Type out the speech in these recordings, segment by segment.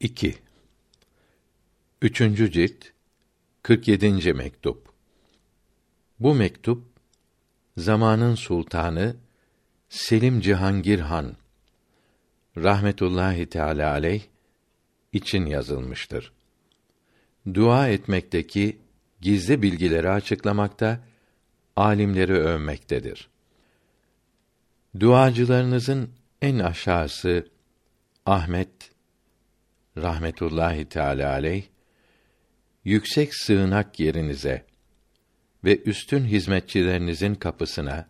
2 Üçüncü cilt 47. mektup Bu mektup zamanın sultanı Selim Cihangir Han rahmetullahi teala aleyh için yazılmıştır. Dua etmekteki gizli bilgileri açıklamakta, alimleri övmektedir. Duacılarınızın en aşağısı Ahmet rahmetullahi teala aleyh yüksek sığınak yerinize ve üstün hizmetçilerinizin kapısına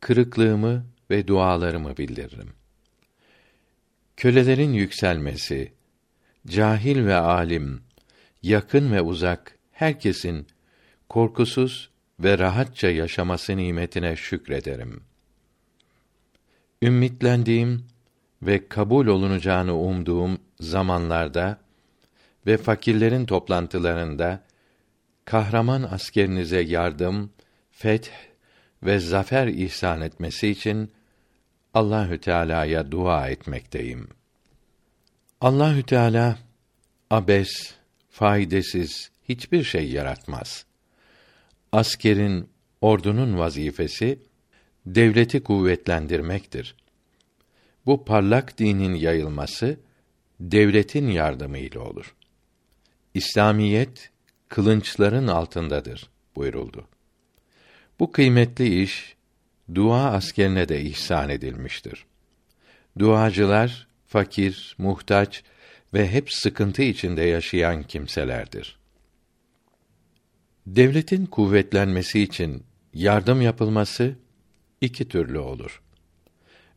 kırıklığımı ve dualarımı bildiririm. Kölelerin yükselmesi, cahil ve alim, yakın ve uzak herkesin korkusuz ve rahatça yaşaması nimetine şükrederim. Ümmitlendiğim ve kabul olunacağını umduğum zamanlarda ve fakirlerin toplantılarında kahraman askerinize yardım, feth ve zafer ihsan etmesi için Allahü Teala'ya dua etmekteyim. Allahü Teala abes, faydasız hiçbir şey yaratmaz. Askerin, ordunun vazifesi devleti kuvvetlendirmektir. Bu parlak dinin yayılması devletin yardımı ile olur. İslamiyet kılınçların altındadır buyuruldu. Bu kıymetli iş dua askerine de ihsan edilmiştir. Duacılar fakir, muhtaç ve hep sıkıntı içinde yaşayan kimselerdir. Devletin kuvvetlenmesi için yardım yapılması iki türlü olur.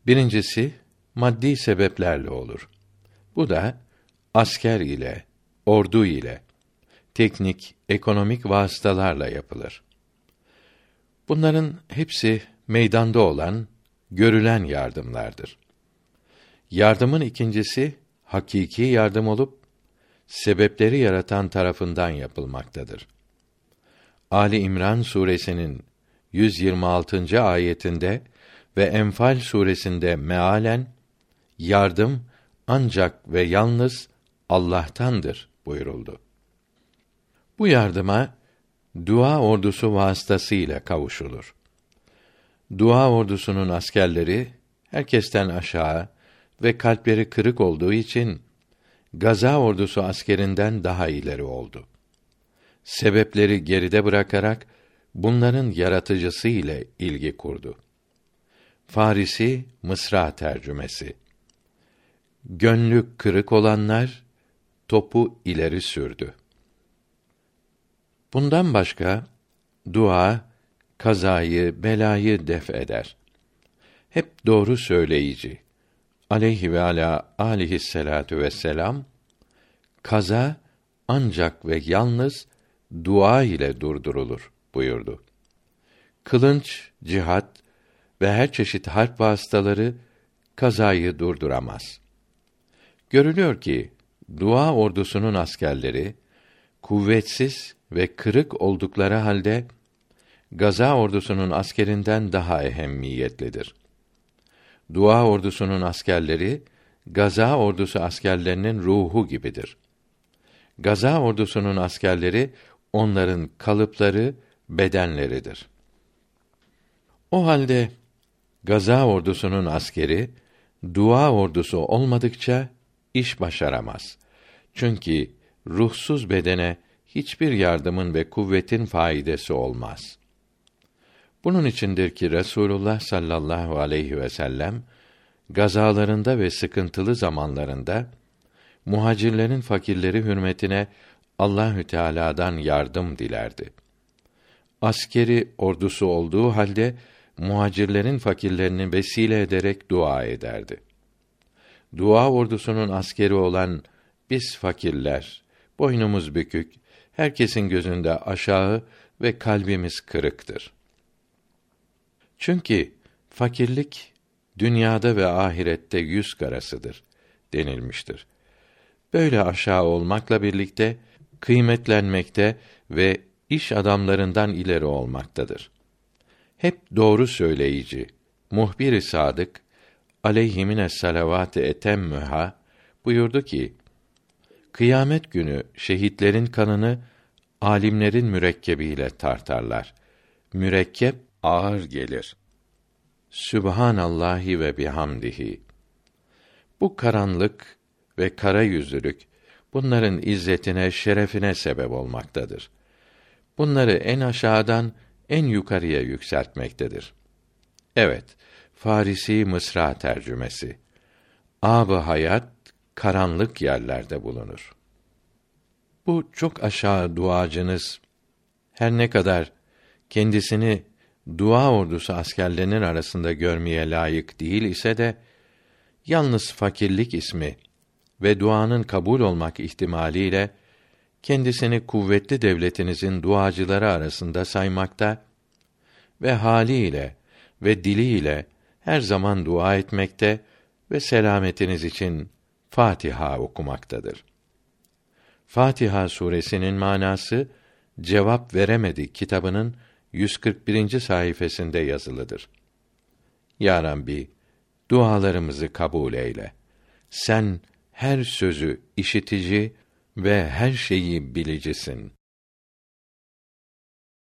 Birincisi maddi sebeplerle olur. Bu da asker ile, ordu ile, teknik, ekonomik vasıtalarla yapılır. Bunların hepsi meydanda olan, görülen yardımlardır. Yardımın ikincisi hakiki yardım olup sebepleri yaratan tarafından yapılmaktadır. Ali İmran suresinin 126. ayetinde ve Enfal suresinde mealen yardım ancak ve yalnız Allah'tandır buyuruldu. Bu yardıma dua ordusu vasıtasıyla kavuşulur. Dua ordusunun askerleri herkesten aşağı ve kalpleri kırık olduğu için Gaza ordusu askerinden daha ileri oldu. Sebepleri geride bırakarak bunların yaratıcısı ile ilgi kurdu. Farisi Mısra tercümesi. Gönlü kırık olanlar topu ileri sürdü. Bundan başka dua kazayı, belayı def eder. Hep doğru söyleyici aleyhi ve ala aleyhisselatu vesselam kaza ancak ve yalnız dua ile durdurulur buyurdu. Kılınç, cihat ve her çeşit harp vasıtaları kazayı durduramaz. Görülüyor ki dua ordusunun askerleri kuvvetsiz ve kırık oldukları halde Gaza ordusunun askerinden daha ehemmiyetlidir. Dua ordusunun askerleri Gaza ordusu askerlerinin ruhu gibidir. Gaza ordusunun askerleri onların kalıpları, bedenleridir. O halde Gaza ordusunun askeri dua ordusu olmadıkça iş başaramaz. Çünkü ruhsuz bedene hiçbir yardımın ve kuvvetin faydası olmaz. Bunun içindir ki Resulullah sallallahu aleyhi ve sellem gazalarında ve sıkıntılı zamanlarında muhacirlerin fakirleri hürmetine Allahü Teala'dan yardım dilerdi. Askeri ordusu olduğu halde muhacirlerin fakirlerini vesile ederek dua ederdi. Dua ordusunun askeri olan biz fakirler, boynumuz bükük, herkesin gözünde aşağı ve kalbimiz kırıktır. Çünkü fakirlik dünyada ve ahirette yüz karasıdır denilmiştir. Böyle aşağı olmakla birlikte kıymetlenmekte ve iş adamlarından ileri olmaktadır. Hep doğru söyleyici, muhbir-i sadık aleyhimine salavat-ı etemmüha buyurdu ki: Kıyamet günü şehitlerin kanını alimlerin mürekkebiyle tartarlar. Mürekkep ağır gelir. Sübhanallahi ve bihamdihi. Bu karanlık ve kara yüzlülük bunların izzetine, şerefine sebep olmaktadır. Bunları en aşağıdan en yukarıya yükseltmektedir. Evet, Farisi Mısra tercümesi. Ab-ı hayat karanlık yerlerde bulunur. Bu çok aşağı duacınız her ne kadar kendisini dua ordusu askerlerinin arasında görmeye layık değil ise de yalnız fakirlik ismi ve duanın kabul olmak ihtimaliyle kendisini kuvvetli devletinizin duacıları arasında saymakta ve haliyle ve diliyle her zaman dua etmekte ve selametiniz için Fatiha okumaktadır. Fatiha suresinin manası Cevap Veremedi kitabının 141. sayfasında yazılıdır. Ya Rabbi, dualarımızı kabul eyle. Sen her sözü işitici ve her şeyi bilicisin.